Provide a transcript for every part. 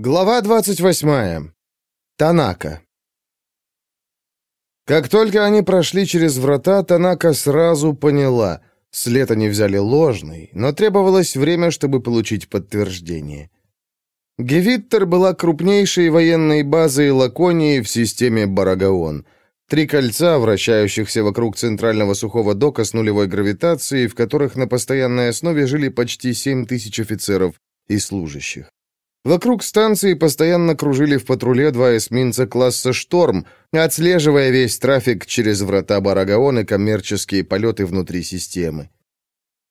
Глава 28. Танака. Как только они прошли через врата, Танака сразу поняла. След они взяли ложный, но требовалось время, чтобы получить подтверждение. Гевиттер была крупнейшей военной базой Лаконии в системе Барагаон. Три кольца, вращающихся вокруг центрального сухого дока с нулевой гравитацией, в которых на постоянной основе жили почти 7 тысяч офицеров и служащих. Вокруг станции постоянно кружили в патруле два эсминца класса «Шторм», отслеживая весь трафик через врата Барагаон и коммерческие полеты внутри системы.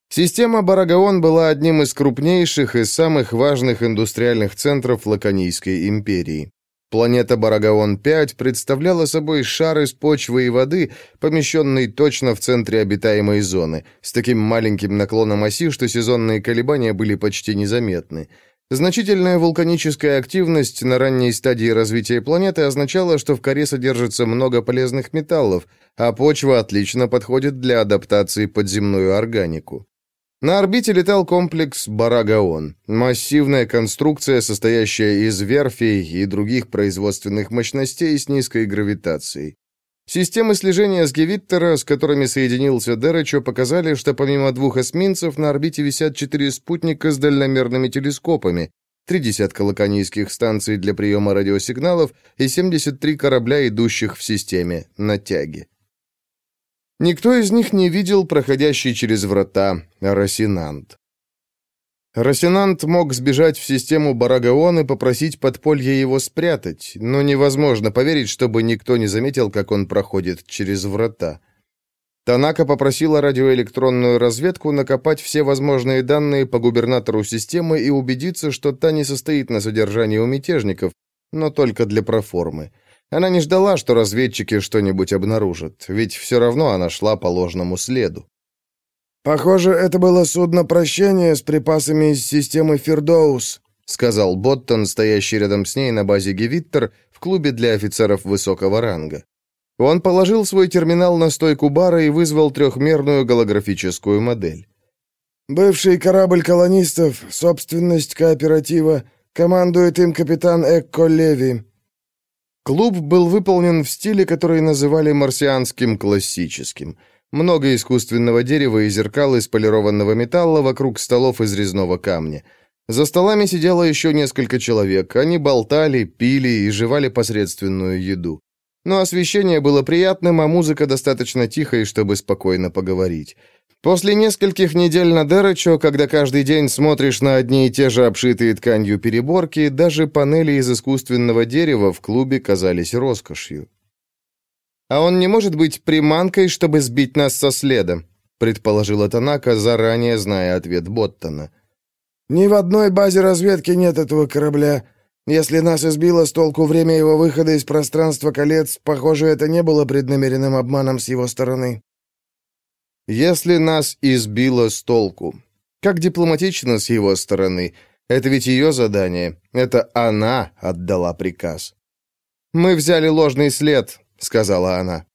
Система Барагаон была одним из крупнейших и самых важных индустриальных центров Лаконийской империи. Планета Барагаон-5 представляла собой шар из почвы и воды, помещенный точно в центре обитаемой зоны, с таким маленьким наклоном оси, что сезонные колебания были почти незаметны. Значительная вулканическая активность на ранней стадии развития планеты означала, что в коре содержится много полезных металлов, а почва отлично подходит для адаптации под земную органику. На орбите летал комплекс Барагаон, массивная конструкция, состоящая из верфей и других производственных мощностей с низкой гравитацией. Системы слежения с Гевиттера, с которыми соединился Деречо, показали, что помимо двух эсминцев на орбите висят четыре спутника с дальномерными телескопами, три десятка лаконийских станций для приема радиосигналов и 73 корабля, идущих в системе на тяге. Никто из них не видел проходящий через врата Росинант. Росинант мог сбежать в систему Барагаон и попросить подполье его спрятать, но невозможно поверить, чтобы никто не заметил, как он проходит через врата. Танака попросила радиоэлектронную разведку накопать все возможные данные по губернатору системы и убедиться, что та не состоит на содержании у мятежников, но только для проформы. Она не ждала, что разведчики что-нибудь обнаружат, ведь все равно она шла по ложному следу. «Похоже, это было судно прощения с припасами из системы Фердоус», сказал Боттон, стоящий рядом с ней на базе Гевиттер в клубе для офицеров высокого ранга. Он положил свой терминал на стойку бара и вызвал трехмерную голографическую модель. «Бывший корабль колонистов, собственность кооператива, командует им капитан Экко Леви». Клуб был выполнен в стиле, который называли марсианским классическим – много искусственного дерева и зеркал из полированного металла вокруг столов из резного камня. За столами сидело еще несколько человек. Они болтали, пили и жевали посредственную еду. Но освещение было приятным, а музыка достаточно тихой, чтобы спокойно поговорить. После нескольких недель на Дерачо, когда каждый день смотришь на одни и те же обшитые тканью переборки, даже панели из искусственного дерева в клубе казались роскошью. А он не может быть приманкой, чтобы сбить нас со следа, предположила Танака, заранее зная ответ Боттона. Ни в одной базе разведки нет этого корабля. Если нас избило с толку время его выхода из пространства колец, похоже, это не было преднамеренным обманом с его стороны. Если нас избило с толку. Как дипломатично с его стороны. Это ведь ее задание. Это она отдала приказ. Мы взяли ложный след, — сказала она.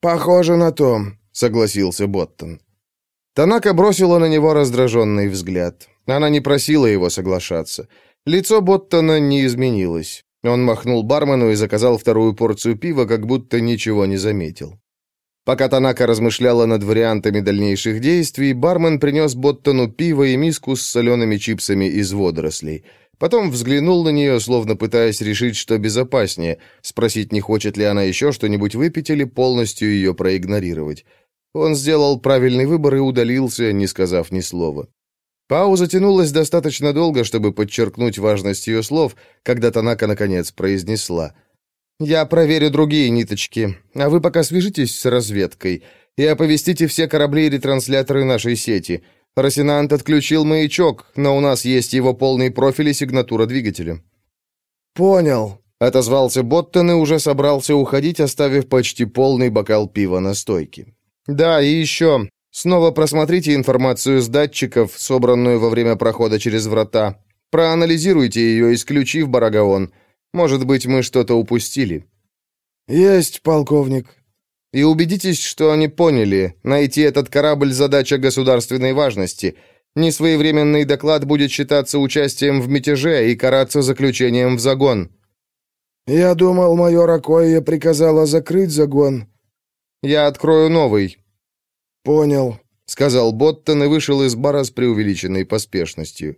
«Похоже на то», — согласился Боттон. Танака бросила на него раздраженный взгляд. Она не просила его соглашаться. Лицо Боттона не изменилось. Он махнул бармену и заказал вторую порцию пива, как будто ничего не заметил. Пока Танака размышляла над вариантами дальнейших действий, бармен принес Боттону пиво и миску с солеными чипсами из водорослей — Потом взглянул на нее, словно пытаясь решить, что безопаснее, спросить, не хочет ли она еще что-нибудь выпить или полностью ее проигнорировать. Он сделал правильный выбор и удалился, не сказав ни слова. Пауза тянулась достаточно долго, чтобы подчеркнуть важность ее слов, когда Танака наконец произнесла. «Я проверю другие ниточки, а вы пока свяжитесь с разведкой и оповестите все корабли и ретрансляторы нашей сети. Росинант отключил маячок, но у нас есть его полный профиль и сигнатура двигателя». «Понял», — отозвался Боттон и уже собрался уходить, оставив почти полный бокал пива на стойке. «Да, и еще. Снова просмотрите информацию с датчиков, собранную во время прохода через врата. Проанализируйте ее, исключив Барагаон. Может быть, мы что-то упустили». «Есть, полковник», и убедитесь, что они поняли, найти этот корабль – задача государственной важности. Несвоевременный доклад будет считаться участием в мятеже и караться заключением в загон». «Я думал, майор Акоя приказала закрыть загон». «Я открою новый». «Понял», — сказал Боттон и вышел из бара с преувеличенной поспешностью.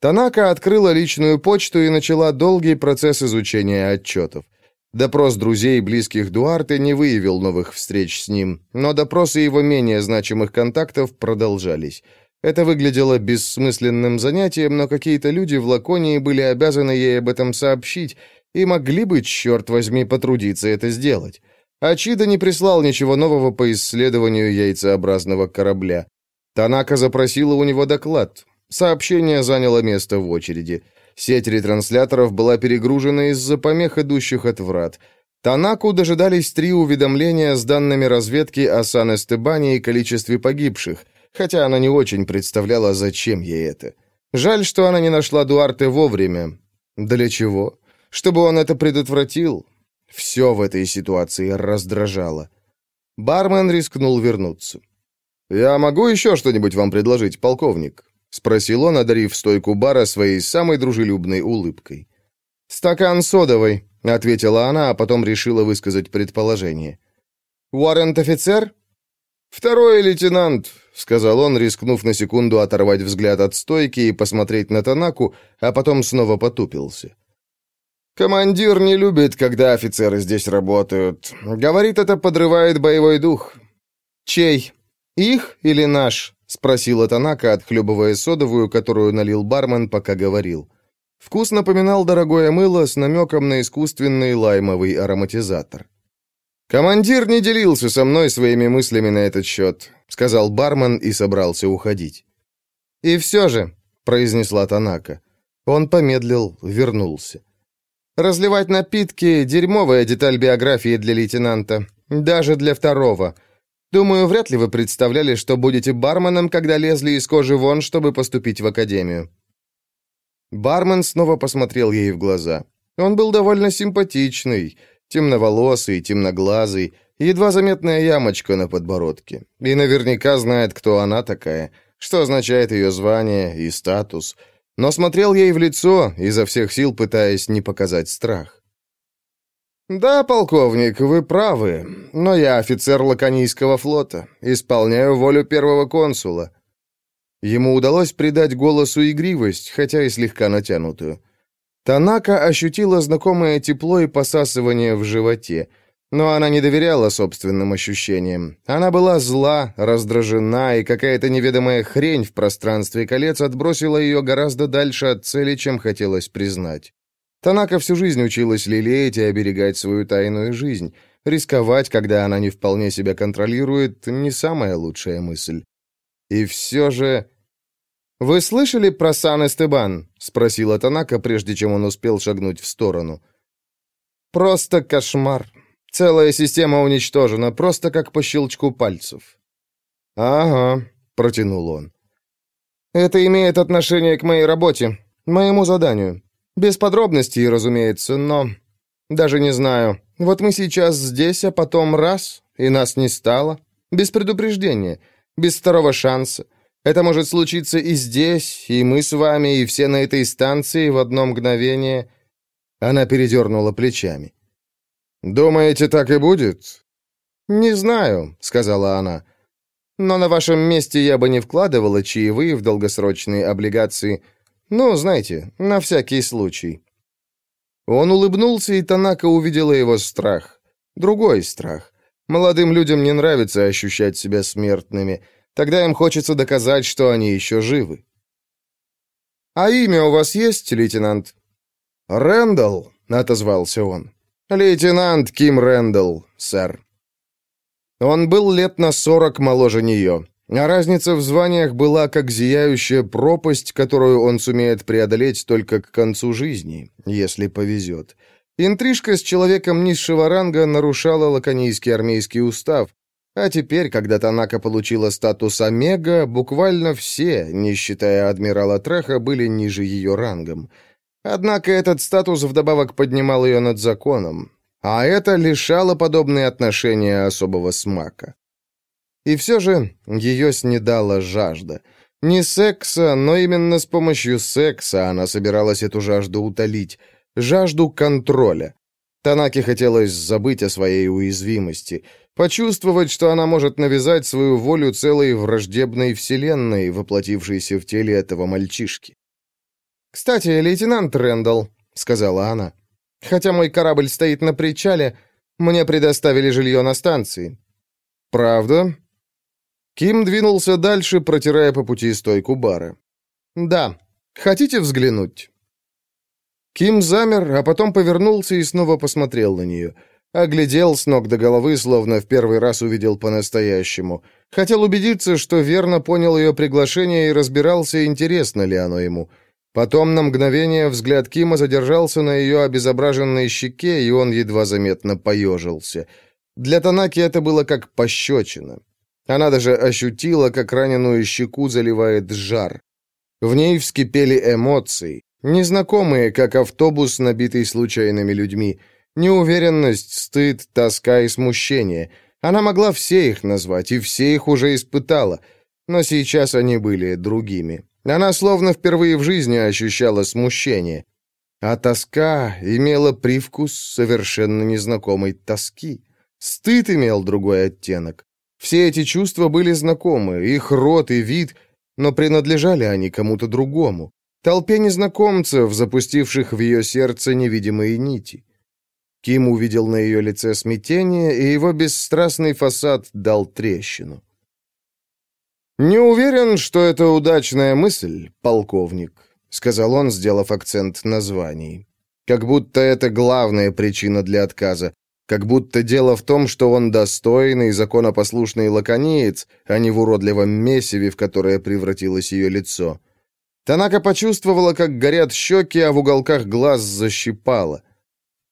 Танака открыла личную почту и начала долгий процесс изучения отчетов. Допрос друзей и близких Дуарте не выявил новых встреч с ним, но допросы его менее значимых контактов продолжались. Это выглядело бессмысленным занятием, но какие-то люди в Лаконии были обязаны ей об этом сообщить и могли бы, черт возьми, потрудиться это сделать. Ачида не прислал ничего нового по исследованию яйцеобразного корабля. Танака запросила у него доклад. Сообщение заняло место в очереди. Сеть ретрансляторов была перегружена из-за помех, идущих от врат. Танаку дожидались три уведомления с данными разведки о Сан-Эстебане и количестве погибших, хотя она не очень представляла, зачем ей это. Жаль, что она не нашла Дуарте вовремя. Для чего? Чтобы он это предотвратил? Все в этой ситуации раздражало. Бармен рискнул вернуться. «Я могу еще что-нибудь вам предложить, полковник?» — спросил он, одарив стойку бара своей самой дружелюбной улыбкой. «Стакан содовой», — ответила она, а потом решила высказать предположение. «Уоррент-офицер?» «Второй лейтенант», — сказал он, рискнув на секунду оторвать взгляд от стойки и посмотреть на Танаку, а потом снова потупился. «Командир не любит, когда офицеры здесь работают. Говорит, это подрывает боевой дух». «Чей? Их или наш?» — спросила Танака, отхлебывая содовую, которую налил бармен, пока говорил. Вкус напоминал дорогое мыло с намеком на искусственный лаймовый ароматизатор. «Командир не делился со мной своими мыслями на этот счет», — сказал бармен и собрался уходить. «И все же», — произнесла Танака. Он помедлил, вернулся. «Разливать напитки — дерьмовая деталь биографии для лейтенанта, даже для второго». Думаю, вряд ли вы представляли, что будете барменом, когда лезли из кожи вон, чтобы поступить в академию». Бармен снова посмотрел ей в глаза. Он был довольно симпатичный, темноволосый, темноглазый, едва заметная ямочка на подбородке. И наверняка знает, кто она такая, что означает ее звание и статус. Но смотрел ей в лицо, изо всех сил пытаясь не показать страх. «Да, полковник, вы правы, но я офицер Лаконийского флота, исполняю волю первого консула». Ему удалось придать голосу игривость, хотя и слегка натянутую. Танака ощутила знакомое тепло и посасывание в животе, но она не доверяла собственным ощущениям. Она была зла, раздражена, и какая-то неведомая хрень в пространстве колец отбросила ее гораздо дальше от цели, чем хотелось признать. Танака всю жизнь училась лелеять и оберегать свою тайную жизнь. Рисковать, когда она не вполне себя контролирует, не самая лучшая мысль. И все же... «Вы слышали про Сан-Эстебан?» — спросила Танака, прежде чем он успел шагнуть в сторону. «Просто кошмар. Целая система уничтожена, просто как по щелчку пальцев». «Ага», — протянул он. «Это имеет отношение к моей работе, моему заданию. Без подробностей, разумеется, но... Даже не знаю. Вот мы сейчас здесь, а потом раз, и нас не стало. Без предупреждения, без второго шанса. Это может случиться и здесь, и мы с вами, и все на этой станции в одно мгновение. Она передернула плечами. «Думаете, так и будет?» «Не знаю», — сказала она. «Но на вашем месте я бы не вкладывала чаевые в долгосрочные облигации. Ну, знаете, на всякий случай». Он улыбнулся, и Танака увидела его страх. Другой страх. Молодым людям не нравится ощущать себя смертными. Тогда им хочется доказать, что они еще живы. «А имя у вас есть, лейтенант?» «Рэндалл», — отозвался он. «Лейтенант Ким Рэндалл, сэр». Он был лет на сорок моложе нее. А разница в званиях была как зияющая пропасть, которую он сумеет преодолеть только к концу жизни, если повезет. Интрижка с человеком низшего ранга нарушала лаконийский армейский устав, а теперь, когда Танака получила статус Омега, буквально все, не считая адмирала Треха, были ниже ее рангом. Однако этот статус вдобавок поднимал ее над законом, а это лишало подобные отношения особого смака. И все же ее снедала жажда. Не секса, но именно с помощью секса она собиралась эту жажду утолить. Жажду контроля. Танаке хотелось забыть о своей уязвимости, почувствовать, что она может навязать свою волю целой враждебной вселенной, воплотившейся в теле этого мальчишки. «Кстати, лейтенант Рэндалл», — сказала она, — «хотя мой корабль стоит на причале, мне предоставили жилье на станции». «Правда?» Ким двинулся дальше, протирая по пути стойку бара. «Да. Хотите взглянуть?» Ким замер, а потом повернулся и снова посмотрел на нее. Оглядел с ног до головы, словно в первый раз увидел по-настоящему. Хотел убедиться, что верно понял ее приглашение и разбирался, интересно ли оно ему. Потом на мгновение взгляд Кима задержался на ее обезображенной щеке, и он едва заметно поежился. Для Танаки это было как пощечина. Она даже ощутила, как раненую щеку заливает жар. В ней вскипели эмоции, незнакомые, как автобус, набитый случайными людьми. Неуверенность, стыд, тоска и смущение. Она могла все их назвать, и все их уже испытала. Но сейчас они были другими. Она словно впервые в жизни ощущала смущение. А тоска имела привкус совершенно незнакомой тоски. Стыд имел другой оттенок. Все эти чувства были знакомы, их рот и вид, но принадлежали они кому-то другому. Толпе незнакомцев, запустивших в ее сердце невидимые нити. Ким увидел на ее лице смятение, и его бесстрастный фасад дал трещину. «Не уверен, что это удачная мысль, полковник», — сказал он, сделав акцент на звании. «Как будто это главная причина для отказа. Как будто дело в том, что он достойный, законопослушный лакониец, а не в уродливом месиве, в которое превратилось ее лицо. Танака почувствовала, как горят щеки, а в уголках глаз защипала.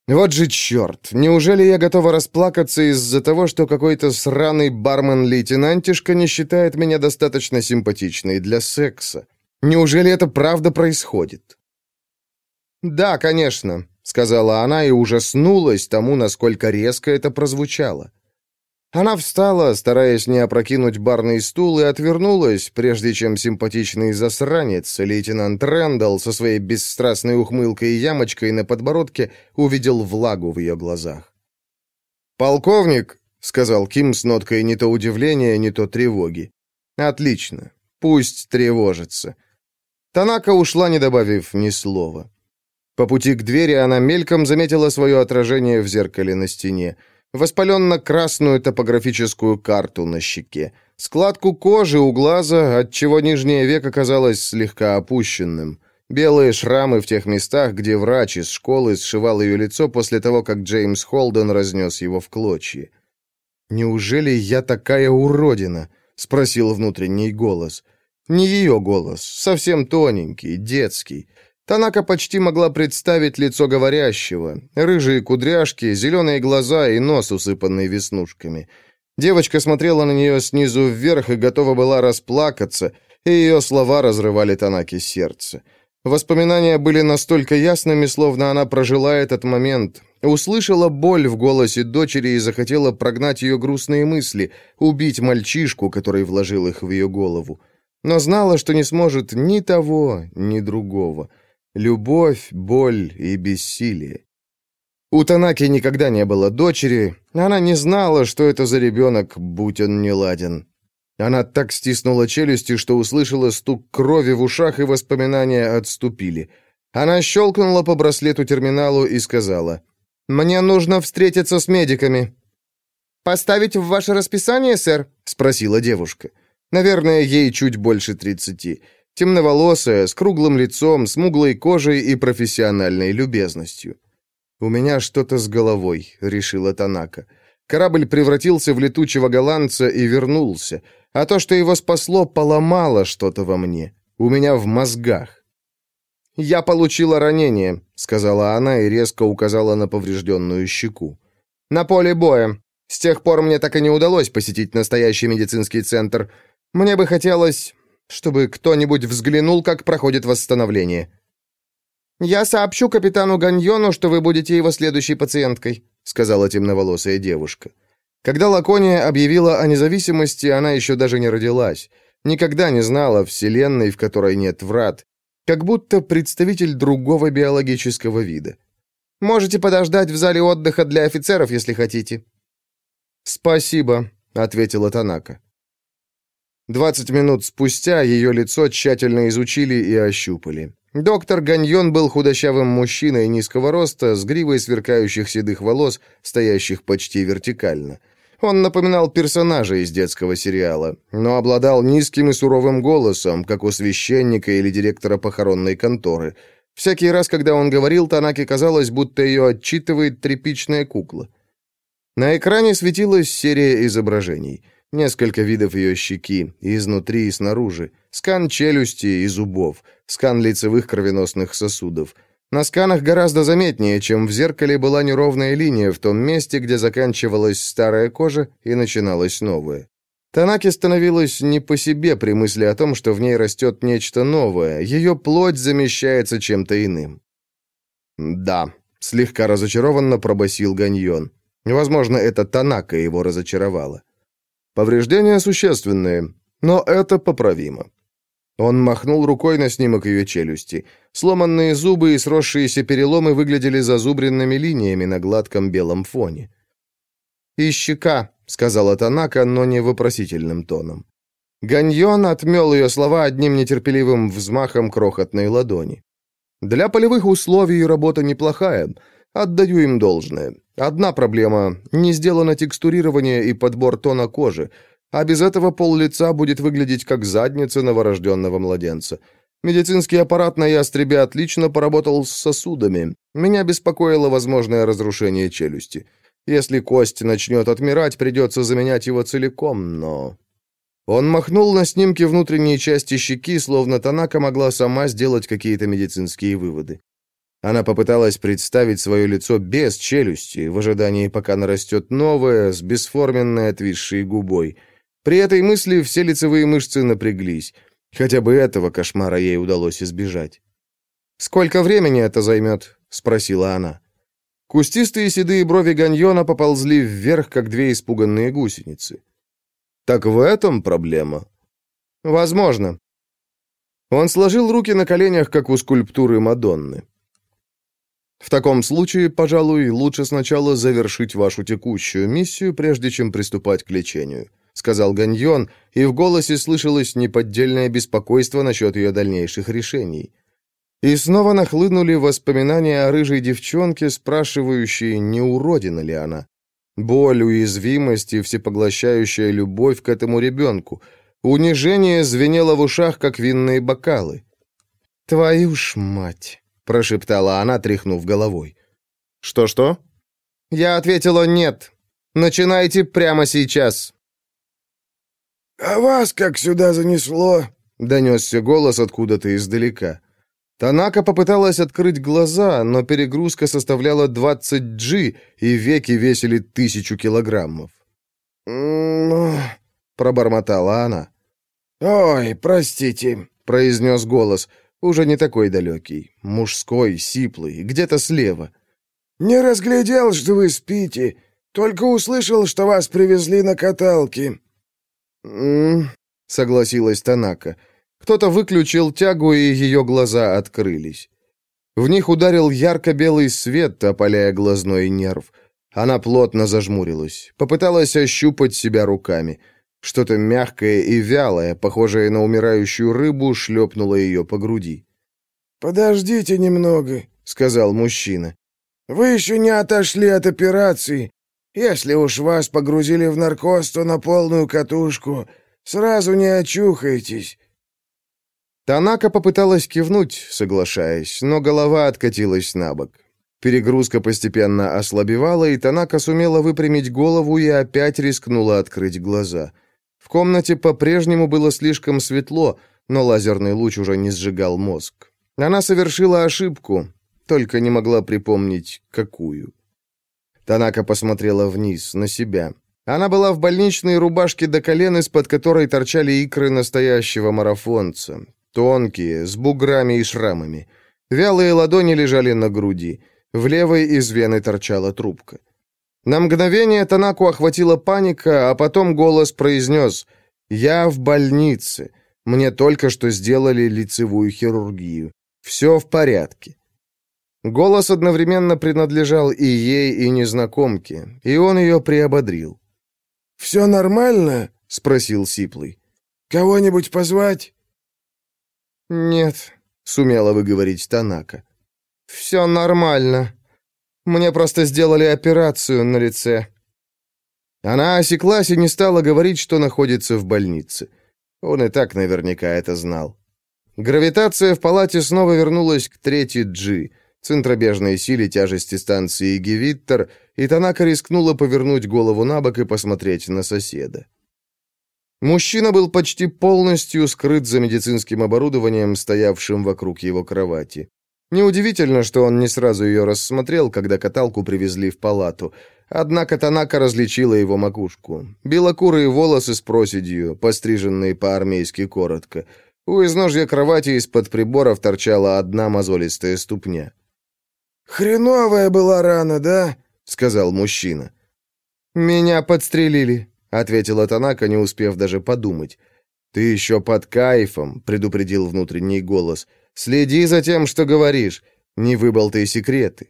«Вот же черт! Неужели я готова расплакаться из-за того, что какой-то сраный бармен-лейтенантишка не считает меня достаточно симпатичной для секса? Неужели это правда происходит?» «Да, конечно сказала она и ужаснулась тому, насколько резко это прозвучало. Она встала, стараясь не опрокинуть барный стул, и отвернулась, прежде чем симпатичный засранец, лейтенант Рэндалл, со своей бесстрастной ухмылкой и ямочкой на подбородке, увидел влагу в ее глазах. «Полковник», — сказал Ким с ноткой не то удивления, не то тревоги. «Отлично. Пусть тревожится». Танака ушла, не добавив ни слова. По пути к двери она мельком заметила свое отражение в зеркале на стене. Воспаленно-красную топографическую карту на щеке. Складку кожи у глаза, отчего нижнее веко казалось слегка опущенным. Белые шрамы в тех местах, где врач из школы сшивал ее лицо после того, как Джеймс Холден разнес его в клочья. «Неужели я такая уродина?» — спросил внутренний голос. Не ее голос, совсем тоненький, детский. Танака почти могла представить лицо говорящего. Рыжие кудряшки, зеленые глаза и нос, усыпанный веснушками. Девочка смотрела на нее снизу вверх и готова была расплакаться, и ее слова разрывали Танаке сердце. Воспоминания были настолько ясными, словно она прожила этот момент, услышала боль в голосе дочери и захотела прогнать ее грустные мысли, убить мальчишку, который вложил их в ее голову. Но знала, что не сможет ни того, ни другого. Любовь, боль и бессилие. У Танаки никогда не было дочери, она не знала, что это за ребенок, будь он не ладен. Она так стиснула челюсти, что услышала стук крови в ушах, и воспоминания отступили. Она щелкнула по браслету терминалу и сказала, «Мне нужно встретиться с медиками». «Поставить в ваше расписание, сэр?» — спросила девушка. Наверное, ей чуть больше тридцати. Темноволосая, с круглым лицом, смуглой кожей и профессиональной любезностью. «У меня что-то с головой», — решила Танака. Корабль превратился в летучего голландца и вернулся, а то, что его спасло, поломало что-то во мне. У меня в мозгах. «Я получила ранение», — сказала она и резко указала на поврежденную щеку. «На поле боя. С тех пор мне так и не удалось посетить настоящий медицинский центр. Мне бы хотелось чтобы кто-нибудь взглянул, как проходит восстановление. «Я сообщу капитану Ганьону, что вы будете его следующей пациенткой», сказала темноволосая девушка. Когда Лакония объявила о независимости, она еще даже не родилась. Никогда не знала вселенной, в которой нет врат. Как будто представитель другого биологического вида. «Можете подождать в зале отдыха для офицеров, если хотите». «Спасибо», — ответила Танака. Двадцать минут спустя ее лицо тщательно изучили и ощупали. Доктор Ганьон был худощавым мужчиной низкого роста, с гривой сверкающих седых волос, стоящих почти вертикально. Он напоминал персонажа из детского сериала, но обладал низким и суровым голосом, как у священника или директора похоронной конторы. Всякий раз, когда он говорил, Танаке казалось, будто ее отчитывает тряпичная кукла. На экране светилась серия изображений. Несколько видов ее щеки, изнутри и снаружи, скан челюсти и зубов, скан лицевых кровеносных сосудов. На сканах гораздо заметнее, чем в зеркале была неровная линия в том месте, где заканчивалась старая кожа и начиналась новая. Танаке становилось не по себе при мысли о том, что в ней растет нечто новое, ее плоть замещается чем-то иным. «Да», — слегка разочарованно пробасил Ганьон. Возможно, это Танака его разочаровала. Повреждения существенные, но это поправимо. Он махнул рукой на снимок ее челюсти. Сломанные зубы и сросшиеся переломы выглядели зазубренными линиями на гладком белом фоне. «И щека», — сказала Танака, но не вопросительным тоном. Ганьон отмел ее слова одним нетерпеливым взмахом крохотной ладони. «Для полевых условий работа неплохая. Отдаю им должное. Одна проблема – не сделано текстурирование и подбор тона кожи, а без этого пол лица будет выглядеть как задница новорожденного младенца. Медицинский аппарат на ястребе отлично поработал с сосудами. Меня беспокоило возможное разрушение челюсти. Если кость начнет отмирать, придется заменять его целиком, но... Он махнул на снимке внутренней части щеки, словно Танака могла сама сделать какие-то медицинские выводы. Она попыталась представить свое лицо без челюсти, в ожидании, пока нарастет новое, с бесформенной отвисшей губой. При этой мысли все лицевые мышцы напряглись. Хотя бы этого кошмара ей удалось избежать. «Сколько времени это займет?» — спросила она. Кустистые седые брови Ганьона поползли вверх, как две испуганные гусеницы. «Так в этом проблема?» «Возможно». Он сложил руки на коленях, как у скульптуры Мадонны. В таком случае, пожалуй, лучше сначала завершить вашу текущую миссию, прежде чем приступать к лечению», — сказал Ганьон, и в голосе слышалось неподдельное беспокойство насчет ее дальнейших решений. И снова нахлынули воспоминания о рыжей девчонке, спрашивающей, не уродина ли она. Боль, уязвимость и всепоглощающая любовь к этому ребенку. Унижение звенело в ушах, как винные бокалы. «Твою ж мать!» Прошептала она, тряхнув головой. «Что-что?» Я ответила «нет». «Начинайте прямо сейчас». «А вас как сюда занесло?» — донесся голос откуда-то издалека. Танака попыталась открыть глаза, но перегрузка составляла 20 G, и веки весили тысячу килограммов. «М-м-м», пробормотала она. «Ой, простите», — произнес голос. Уже не такой далекий, мужской, сиплый, где-то слева. «Не разглядел, что вы спите, только услышал, что вас привезли на каталке». «М-м-м», согласилась Танака. Кто-то выключил тягу, и ее глаза открылись. В них ударил ярко-белый свет, опаляя глазной нерв. Она плотно зажмурилась, попыталась ощупать себя руками — что-то мягкое и вялое, похожее на умирающую рыбу, шлепнуло ее по груди. «Подождите немного», — сказал мужчина. «Вы еще не отошли от операции. Если уж вас погрузили в наркоз, то на полную катушку. Сразу не очухаетесь». Танака попыталась кивнуть, соглашаясь, но голова откатилась на бок. Перегрузка постепенно ослабевала, и Танака сумела выпрямить голову и опять рискнула открыть глаза — в комнате по-прежнему было слишком светло, но лазерный луч уже не сжигал мозг. Она совершила ошибку, только не могла припомнить, какую. Танака посмотрела вниз, на себя. Она была в больничной рубашке до колен, из-под которой торчали икры настоящего марафонца. Тонкие, с буграми и шрамами. Вялые ладони лежали на груди. В левой из вены торчала трубка. На мгновение Танаку охватила паника, а потом голос произнес «Я в больнице». Мне только что сделали лицевую хирургию. Все в порядке». Голос одновременно принадлежал и ей, и незнакомке, и он ее приободрил. «Все нормально?» — спросил Сиплый. «Кого-нибудь позвать?» «Нет», — сумела выговорить Танака. «Все нормально. Мне просто сделали операцию на лице». Она осеклась и не стала говорить, что находится в больнице. Он и так наверняка это знал. Гравитация в палате снова вернулась к третьей G, центробежной силе тяжести станции Гевиттер, и Танака рискнула повернуть голову на бок и посмотреть на соседа. Мужчина был почти полностью скрыт за медицинским оборудованием, стоявшим вокруг его кровати. Неудивительно, что он не сразу ее рассмотрел, когда каталку привезли в палату. Однако Танака различила его макушку. Белокурые волосы с проседью, постриженные по-армейски коротко. У изножья кровати из-под приборов торчала одна мозолистая ступня. «Хреновая была рана, да?» — сказал мужчина. «Меня подстрелили», — ответила Танака, не успев даже подумать. «Ты еще под кайфом», — предупредил внутренний голос. «Следи за тем, что говоришь. Не выболтай секреты».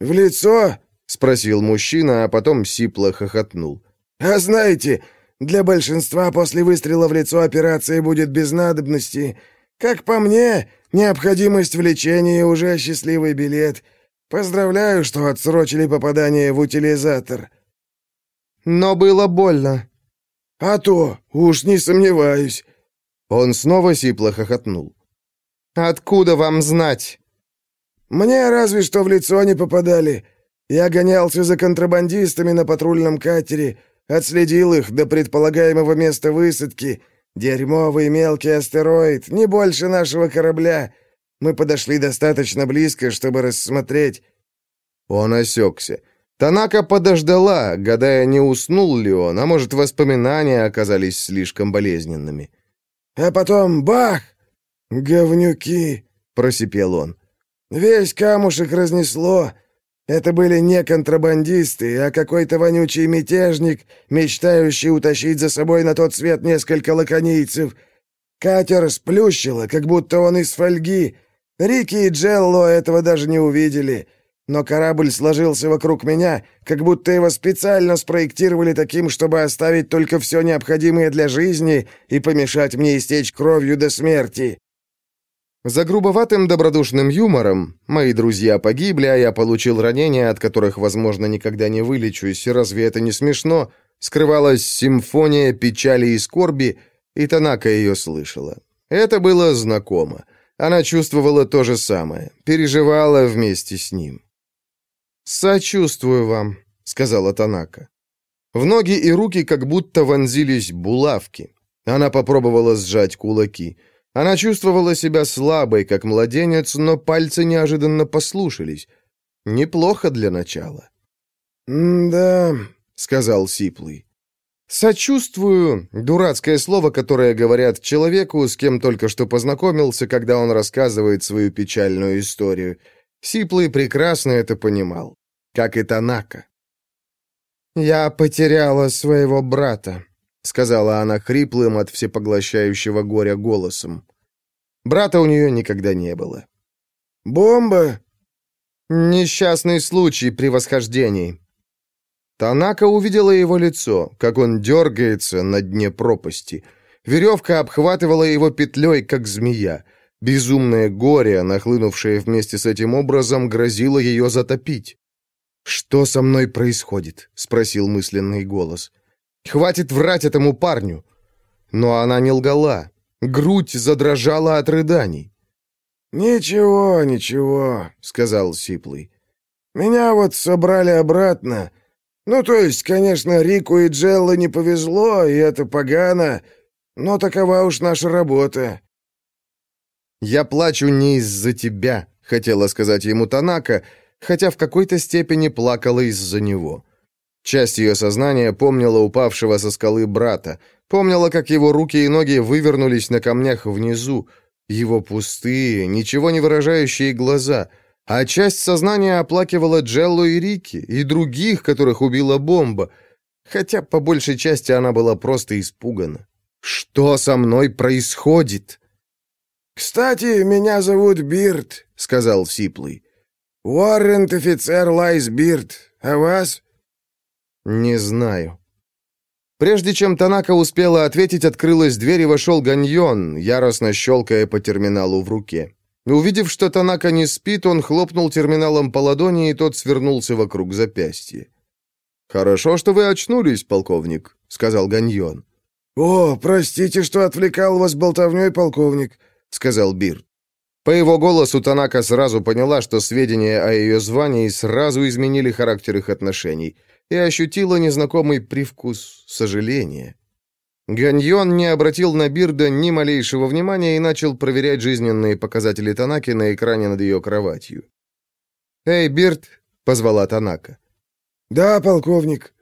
«В лицо?» — спросил мужчина, а потом сипло хохотнул. «А знаете, для большинства после выстрела в лицо операция будет без надобности. Как по мне, необходимость в лечении уже счастливый билет. Поздравляю, что отсрочили попадание в утилизатор». Но было больно. А то, уж не сомневаюсь. Он снова сипло хохотнул. Откуда вам знать? Мне разве что в лицо не попадали. Я гонялся за контрабандистами на патрульном катере, отследил их до предполагаемого места высадки. Дерьмовый мелкий астероид, не больше нашего корабля. Мы подошли достаточно близко, чтобы рассмотреть. Он осекся. Танака подождала, гадая, не уснул ли он, а может, воспоминания оказались слишком болезненными. «А потом бах! Говнюки!» — просипел он. «Весь камушек разнесло. Это были не контрабандисты, а какой-то вонючий мятежник, мечтающий утащить за собой на тот свет несколько лаконийцев. Катер сплющило, как будто он из фольги. Рики и Джелло этого даже не увидели» но корабль сложился вокруг меня, как будто его специально спроектировали таким, чтобы оставить только все необходимое для жизни и помешать мне истечь кровью до смерти». За грубоватым добродушным юмором «мои друзья погибли, а я получил ранения, от которых, возможно, никогда не вылечусь, разве это не смешно?» скрывалась симфония печали и скорби, и Танака ее слышала. Это было знакомо. Она чувствовала то же самое, переживала вместе с ним. «Сочувствую вам», — сказала Танака. В ноги и руки как будто вонзились булавки. Она попробовала сжать кулаки. Она чувствовала себя слабой, как младенец, но пальцы неожиданно послушались. Неплохо для начала. «Да», — сказал Сиплый. «Сочувствую» — дурацкое слово, которое говорят человеку, с кем только что познакомился, когда он рассказывает свою печальную историю. Сиплый прекрасно это понимал как и Танака. «Я потеряла своего брата», — сказала она хриплым от всепоглощающего горя голосом. Брата у нее никогда не было. «Бомба?» «Несчастный случай при восхождении». Танака увидела его лицо, как он дергается на дне пропасти. Веревка обхватывала его петлей, как змея. Безумное горе, нахлынувшее вместе с этим образом, грозило ее затопить. «Что со мной происходит?» — спросил мысленный голос. «Хватит врать этому парню!» Но она не лгала. Грудь задрожала от рыданий. «Ничего, ничего», — сказал Сиплый. «Меня вот собрали обратно. Ну, то есть, конечно, Рику и Джелло не повезло, и это погано, но такова уж наша работа». «Я плачу не из-за тебя», — хотела сказать ему Танака, — хотя в какой-то степени плакала из-за него. Часть ее сознания помнила упавшего со скалы брата, помнила, как его руки и ноги вывернулись на камнях внизу, его пустые, ничего не выражающие глаза, а часть сознания оплакивала Джеллу и Рики, и других, которых убила бомба, хотя по большей части она была просто испугана. Что со мной происходит?» «Кстати, меня зовут Бирд», — сказал Сиплый. «Уоррент-офицер Лайс Бирд. А вас?» «Не знаю». Прежде чем Танака успела ответить, открылась дверь и вошел Ганьон, яростно щелкая по терминалу в руке. Увидев, что Танака не спит, он хлопнул терминалом по ладони, и тот свернулся вокруг запястья. «Хорошо, что вы очнулись, полковник», — сказал Ганьон. «О, простите, что отвлекал вас болтовней, полковник», — сказал Бирд. По его голосу Танака сразу поняла, что сведения о ее звании сразу изменили характер их отношений, и ощутила незнакомый привкус сожаления. Ганьон не обратил на Бирда ни малейшего внимания и начал проверять жизненные показатели Танаки на экране над ее кроватью. «Эй, Бирд!» — позвала Танака. «Да, полковник».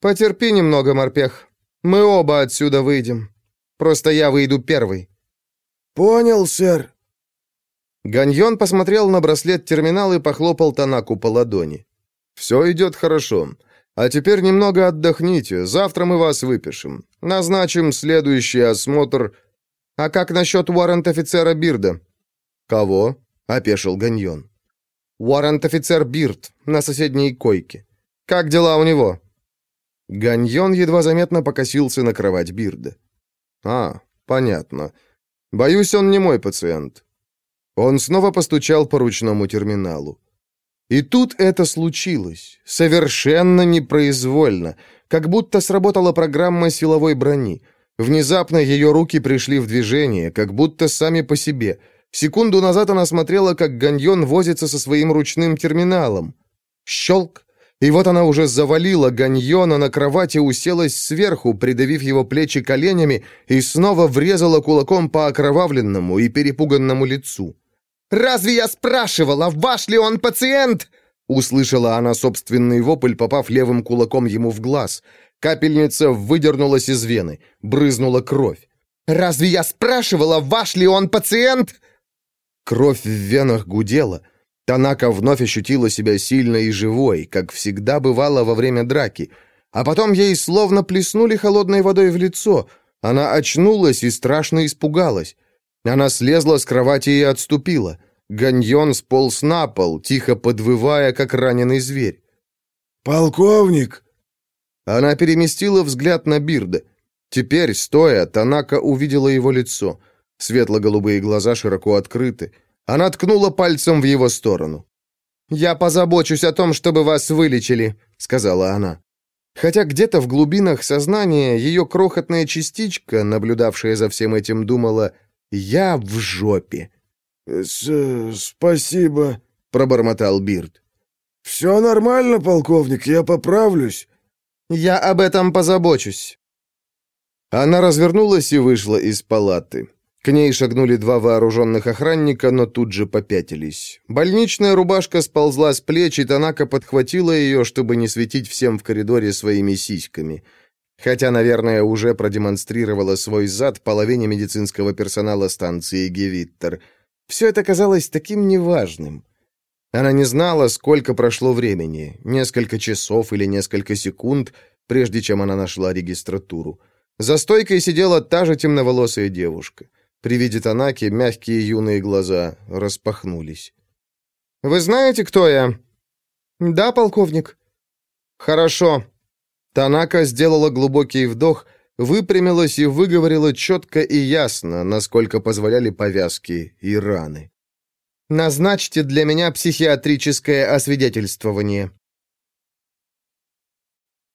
«Потерпи немного, морпех. Мы оба отсюда выйдем. Просто я выйду первый». «Понял, сэр». Ганьон посмотрел на браслет терминал и похлопал Танаку по ладони. «Все идет хорошо. А теперь немного отдохните. Завтра мы вас выпишем. Назначим следующий осмотр. А как насчет уоррент-офицера Бирда?» «Кого?» — опешил Ганьон. «Уоррент-офицер Бирд на соседней койке. Как дела у него?» Ганьон едва заметно покосился на кровать Бирда. «А, понятно. Боюсь, он не мой пациент». Он снова постучал по ручному терминалу. И тут это случилось. Совершенно непроизвольно. Как будто сработала программа силовой брони. Внезапно ее руки пришли в движение, как будто сами по себе. Секунду назад она смотрела, как Ганьон возится со своим ручным терминалом. Щелк. И вот она уже завалила Ганьона на кровати, уселась сверху, придавив его плечи коленями, и снова врезала кулаком по окровавленному и перепуганному лицу. «Разве я спрашивала, ваш ли он пациент?» Услышала она собственный вопль, попав левым кулаком ему в глаз. Капельница выдернулась из вены, брызнула кровь. «Разве я спрашивала, ваш ли он пациент?» Кровь в венах гудела. Танака вновь ощутила себя сильной и живой, как всегда бывало во время драки. А потом ей словно плеснули холодной водой в лицо. Она очнулась и страшно испугалась. Она слезла с кровати и отступила. Ганьон сполз на пол, тихо подвывая, как раненый зверь. «Полковник!» Она переместила взгляд на Бирда. Теперь, стоя, Танака увидела его лицо. Светло-голубые глаза широко открыты. Она ткнула пальцем в его сторону. «Я позабочусь о том, чтобы вас вылечили», — сказала она. Хотя где-то в глубинах сознания ее крохотная частичка, наблюдавшая за всем этим, думала «Я в жопе». С «Спасибо», — пробормотал Бирд. «Все нормально, полковник, я поправлюсь». «Я об этом позабочусь». Она развернулась и вышла из палаты. К ней шагнули два вооруженных охранника, но тут же попятились. Больничная рубашка сползла с плеч, и Танака подхватила ее, чтобы не светить всем в коридоре своими сиськами. Хотя, наверное, уже продемонстрировала свой зад половине медицинского персонала станции Гевиттер. Все это казалось таким неважным. Она не знала, сколько прошло времени, несколько часов или несколько секунд, прежде чем она нашла регистратуру. За стойкой сидела та же темноволосая девушка. При виде Танаки мягкие юные глаза распахнулись. «Вы знаете, кто я?» «Да, полковник». «Хорошо». Танака сделала глубокий вдох, выпрямилась и выговорила четко и ясно, насколько позволяли повязки и раны. «Назначьте для меня психиатрическое освидетельствование.